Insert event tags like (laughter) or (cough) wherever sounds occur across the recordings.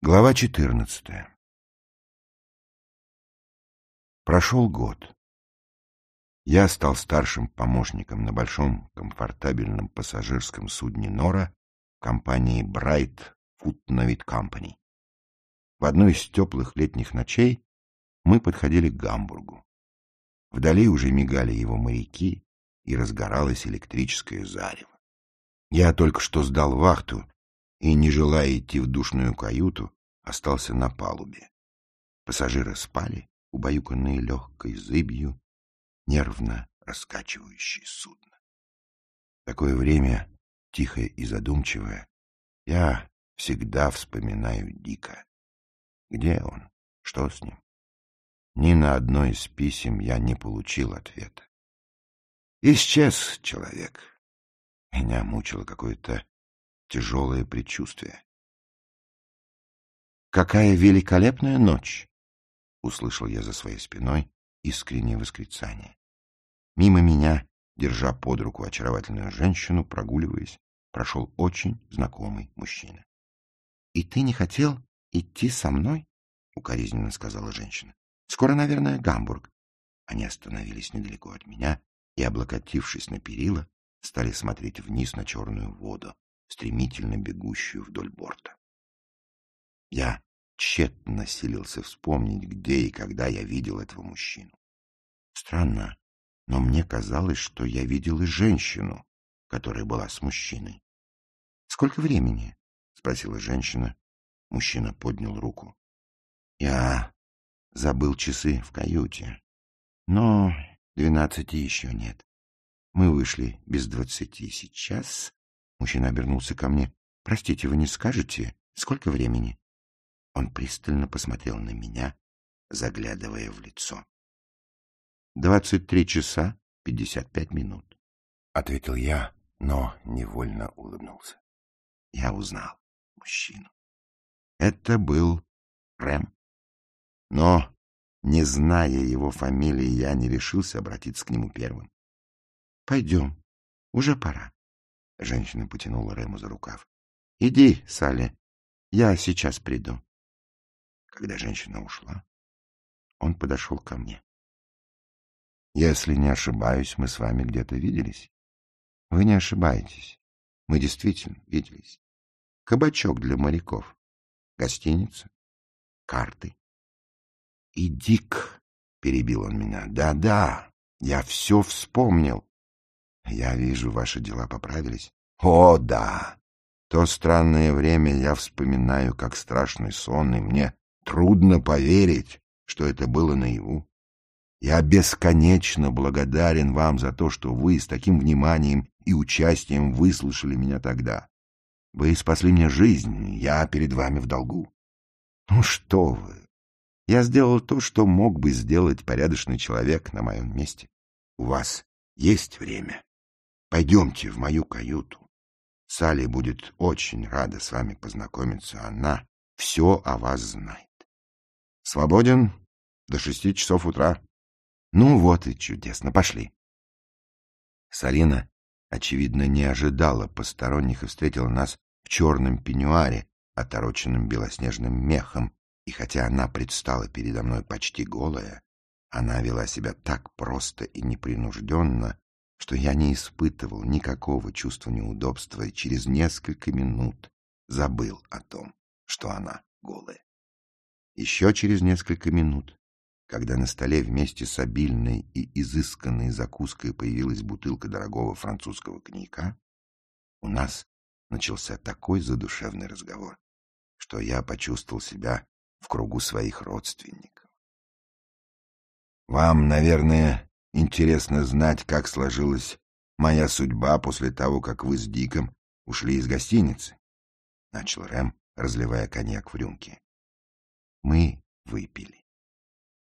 Глава 14. Прошел год. Я стал старшим помощником на большом комфортабельном пассажирском судне «Нора» компании Bright Footnote Company. В одной из теплых летних ночей мы подходили к Гамбургу. Вдали уже мигали его моряки, и разгоралось электрическое зарево. Я только что сдал вахту и, не желая идти в душную каюту, остался на палубе. Пассажиры спали, убаюканные легкой зыбью, нервно раскачивающие судно. В такое время, тихое и задумчивое, я всегда вспоминаю Дика. Где он? Что с ним? Ни на одно из писем я не получил ответа. Исчез человек. Меня мучило какое-то тяжелое предчувствие. «Какая великолепная ночь!» — услышал я за своей спиной искреннее восклицание. Мимо меня, держа под руку очаровательную женщину, прогуливаясь, прошел очень знакомый мужчина. — И ты не хотел идти со мной? — укоризненно сказала женщина. — Скоро, наверное, Гамбург. Они остановились недалеко от меня и, облокотившись на перила, стали смотреть вниз на черную воду, стремительно бегущую вдоль борта. Я тщетно силился вспомнить, где и когда я видел этого мужчину. Странно, но мне казалось, что я видел и женщину, которая была с мужчиной. — Сколько времени? — спросила женщина. Мужчина поднял руку. — Я забыл часы в каюте, но двенадцати еще нет. Мы вышли без двадцати сейчас. Мужчина обернулся ко мне. — Простите, вы не скажете, сколько времени? Он пристально посмотрел на меня, заглядывая в лицо. — Двадцать три часа пятьдесят пять минут, — ответил я, но невольно улыбнулся. Я узнал мужчину. Это был Рэм. Но, не зная его фамилии, я не решился обратиться к нему первым. Пойдем. Уже пора. Женщина потянула Рэму за рукав. — Иди, Салли. Я сейчас приду. Когда женщина ушла, он подошел ко мне. — Если не ошибаюсь, мы с вами где-то виделись. — Вы не ошибаетесь. Мы действительно виделись. Кабачок для моряков. Гостиница. Карты. — И Дик, — перебил он меня, да — да-да, я все вспомнил. Я вижу, ваши дела поправились. О, да! То странное время я вспоминаю, как страшный сон, и мне трудно поверить, что это было наяву. Я бесконечно благодарен вам за то, что вы с таким вниманием и участием выслушали меня тогда. Вы спасли мне жизнь, я перед вами в долгу. Ну что вы! Я сделал то, что мог бы сделать порядочный человек на моем месте. У вас есть время. Пойдемте в мою каюту. Салли будет очень рада с вами познакомиться. Она все о вас знает. Свободен до шести часов утра. Ну вот и чудесно. Пошли. Салина, очевидно, не ожидала посторонних и встретила нас в черном пеньюаре, отороченном белоснежным мехом, и хотя она предстала передо мной почти голая, она вела себя так просто и непринужденно, что я не испытывал никакого чувства неудобства и через несколько минут забыл о том, что она голая. Еще через несколько минут, когда на столе вместе с обильной и изысканной закуской появилась бутылка дорогого французского коньяка, у нас начался такой задушевный разговор, что я почувствовал себя в кругу своих родственников. Вам, наверное, Интересно знать, как сложилась моя судьба после того, как вы с Диком ушли из гостиницы. Начал Рэм, разливая коньяк в рюмке. Мы выпили.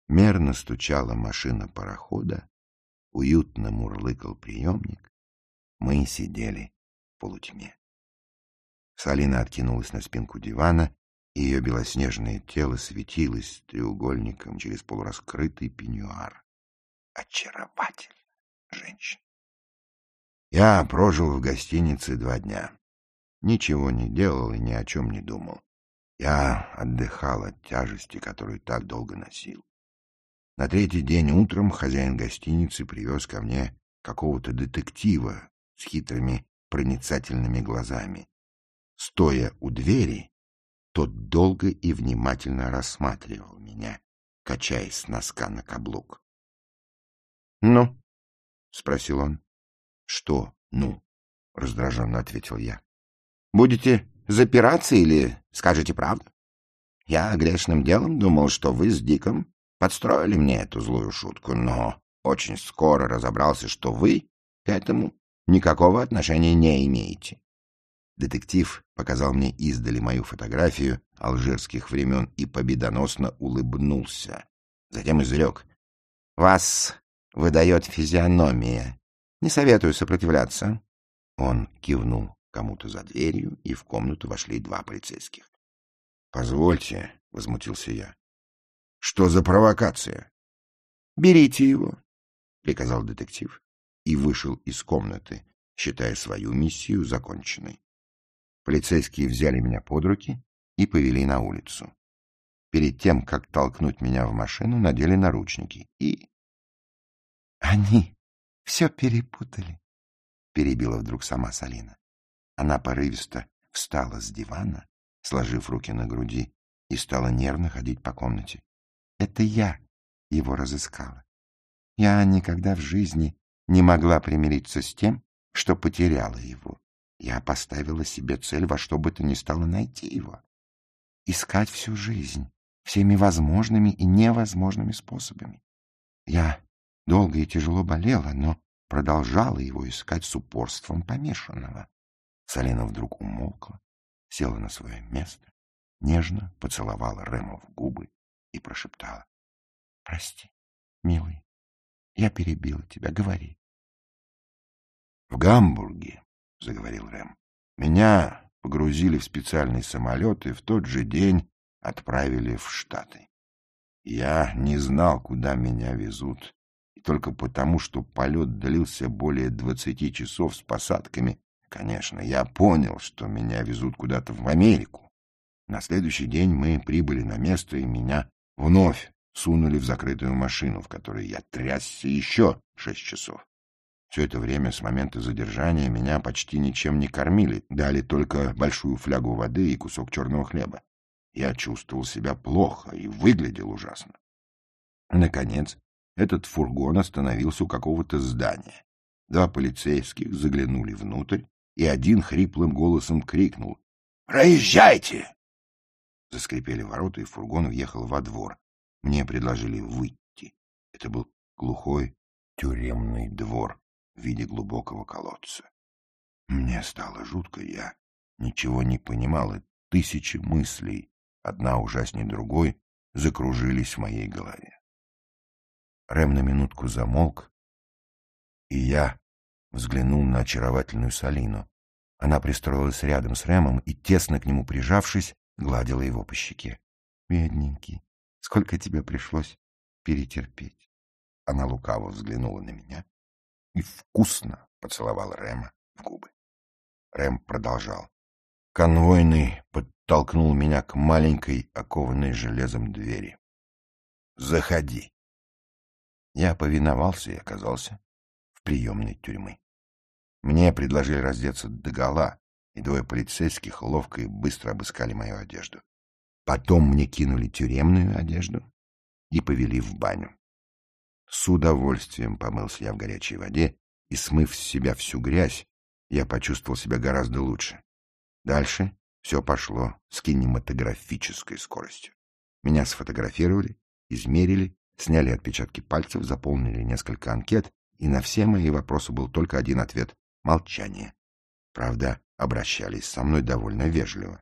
Мерно стучала машина парохода, уютно мурлыкал приемник. Мы сидели в полутьме. Салина откинулась на спинку дивана, и ее белоснежное тело светилось треугольником через полураскрытый пеньюар очаровательная женщина. Я прожил в гостинице два дня. Ничего не делал и ни о чем не думал. Я отдыхал от тяжести, которую так долго носил. На третий день утром хозяин гостиницы привез ко мне какого-то детектива с хитрыми проницательными глазами. Стоя у двери, тот долго и внимательно рассматривал меня, качаясь с носка на каблук. — Ну? — спросил он. — Что «ну»? — раздраженно ответил я. — Будете запираться или скажете правду? Я грешным делом думал, что вы с Диком подстроили мне эту злую шутку, но очень скоро разобрался, что вы к этому никакого отношения не имеете. Детектив показал мне издали мою фотографию алжирских времен и победоносно улыбнулся. Затем изрек. — Вас выдает физиономия. Не советую сопротивляться. Он кивнул кому-то за дверью, и в комнату вошли два полицейских. — Позвольте, — возмутился я. — Что за провокация? — Берите его, — приказал детектив и вышел из комнаты, считая свою миссию законченной. Полицейские взяли меня под руки и повели на улицу. Перед тем, как толкнуть меня в машину, надели наручники и... — Они все перепутали, — перебила вдруг сама Салина. Она порывисто встала с дивана, сложив руки на груди, и стала нервно ходить по комнате. Это я его разыскала. Я никогда в жизни не могла примириться с тем, что потеряла его. Я поставила себе цель во что бы то ни стало найти его. Искать всю жизнь, всеми возможными и невозможными способами. Я долго и тяжело болела, но продолжала его искать с упорством помешанного. Салина вдруг умолкла, села на свое место, нежно поцеловала Рему в губы и прошептала. — Прости, милый, я перебила тебя, говори. — В Гамбурге — заговорил Рэм. — Меня погрузили в специальный самолет и в тот же день отправили в Штаты. Я не знал, куда меня везут, только потому, что полет длился более двадцати часов с посадками, конечно, я понял, что меня везут куда-то в Америку. На следующий день мы прибыли на место, и меня вновь сунули в закрытую машину, в которой я трясся еще шесть часов. Все это время с момента задержания меня почти ничем не кормили, дали только большую флягу воды и кусок черного хлеба. Я чувствовал себя плохо и выглядел ужасно. Наконец, этот фургон остановился у какого-то здания. Два полицейских заглянули внутрь, и один хриплым голосом крикнул «Проезжайте!». Заскрипели ворота, и фургон въехал во двор. Мне предложили выйти. Это был глухой тюремный двор в виде глубокого колодца. Мне стало жутко, я ничего не понимал, и тысячи мыслей, одна ужаснее другой, закружились в моей голове. Рэм на минутку замолк, и я взглянул на очаровательную Салину. Она пристроилась рядом с Рэмом и, тесно к нему прижавшись, гладила его по щеке. — Бедненький, сколько тебе пришлось перетерпеть. Она лукаво взглянула на меня и вкусно поцеловал Рема в губы. Рэм продолжал. Конвойный подтолкнул меня к маленькой, окованной железом двери. «Заходи». Я повиновался и оказался в приемной тюрьмы. Мне предложили раздеться догола, и двое полицейских ловко и быстро обыскали мою одежду. Потом мне кинули тюремную одежду и повели в баню. С удовольствием помылся я в горячей воде, и, смыв с себя всю грязь, я почувствовал себя гораздо лучше. Дальше все пошло с кинематографической скоростью. Меня сфотографировали, измерили, сняли отпечатки пальцев, заполнили несколько анкет, и на все мои вопросы был только один ответ — молчание. Правда, обращались со мной довольно вежливо.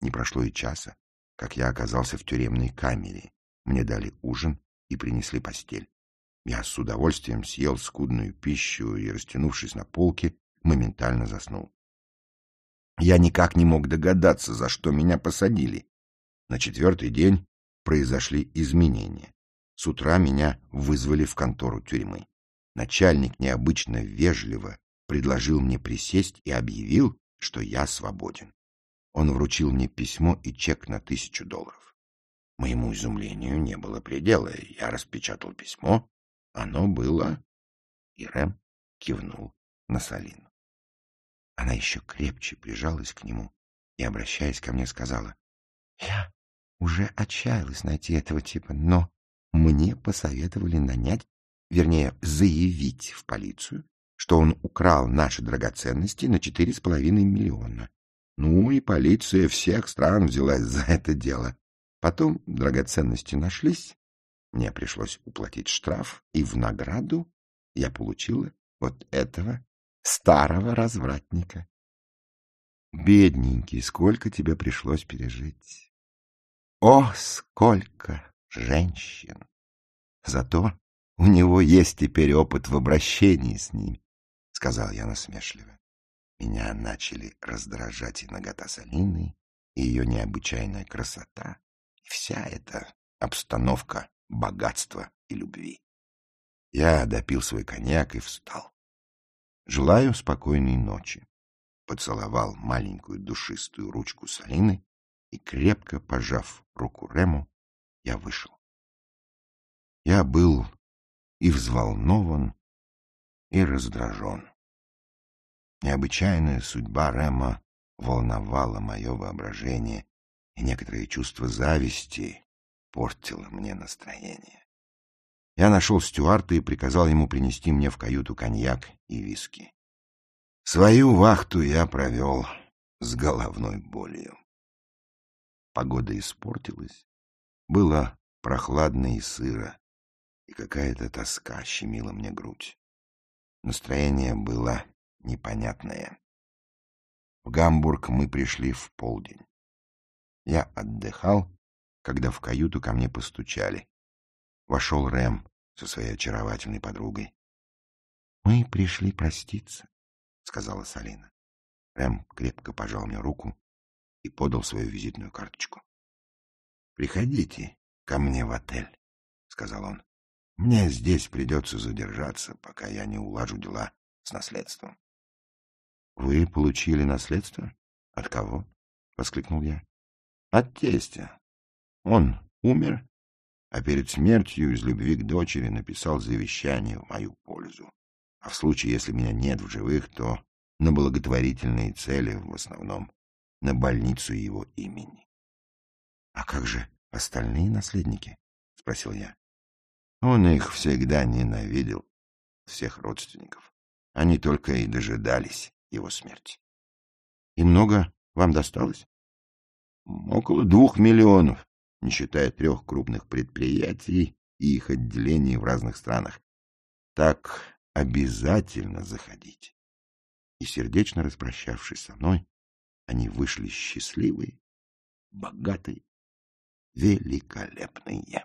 Не прошло и часа, как я оказался в тюремной камере. Мне дали ужин и принесли постель. Я с удовольствием съел скудную пищу и, растянувшись на полке, моментально заснул. Я никак не мог догадаться, за что меня посадили. На четвертый день произошли изменения. С утра меня вызвали в контору тюрьмы. Начальник необычно вежливо предложил мне присесть и объявил, что я свободен. он вручил мне письмо и чек на тысячу долларов. Моему изумлению не было предела. Я распечатал письмо. Оно было... И Рэм кивнул на Салину. Она еще крепче прижалась к нему и, обращаясь ко мне, сказала, «Я уже отчаялась найти этого типа, но мне посоветовали нанять, вернее, заявить в полицию, что он украл наши драгоценности на четыре с половиной миллиона. Ну и полиция всех стран взялась за (laughs) это дело. Потом драгоценности нашлись, мне пришлось уплатить штраф, и в награду я получила вот этого старого развратника. Бедненький, сколько тебе пришлось пережить. О, сколько женщин! Зато у него есть теперь опыт в обращении с ним, — сказал я насмешливо. Меня начали раздражать и нагота Салины, и ее необычайная красота, и вся эта обстановка богатства и любви. Я допил свой коньяк и встал. Желаю спокойной ночи. Поцеловал маленькую душистую ручку Салины и, крепко пожав руку Рему, я вышел. Я был и взволнован, и раздражен. Необычайная судьба Рема волновала мое воображение, и некоторые чувства зависти портило мне настроение. Я нашел стюарта и приказал ему принести мне в каюту коньяк и виски. Свою вахту я провел с головной болью. Погода испортилась, было прохладно и сыро, и какая-то тоска щемила мне грудь. Настроение было непонятное. В Гамбург мы пришли в полдень. Я отдыхал, когда в каюту ко мне постучали. Вошел Рэм со своей очаровательной подругой. — Мы пришли проститься, — сказала Салина. Рэм крепко пожал мне руку и подал свою визитную карточку. — Приходите ко мне в отель, — сказал он. — Мне здесь придется задержаться, пока я не улажу дела с наследством. — Вы получили наследство? От кого? — воскликнул я. — От тестя. Он умер, а перед смертью из любви к дочери написал завещание в мою пользу. А в случае, если меня нет в живых, то на благотворительные цели, в основном на больницу его имени. — А как же остальные наследники? — спросил я. Он их всегда ненавидел, всех родственников. Они только и дожидались его смерти. — И много вам досталось? — Около двух миллионов, не считая трех крупных предприятий и их отделений в разных странах. Так обязательно заходите. И, сердечно распрощавшись со мной, они вышли счастливые, богатые, великолепные.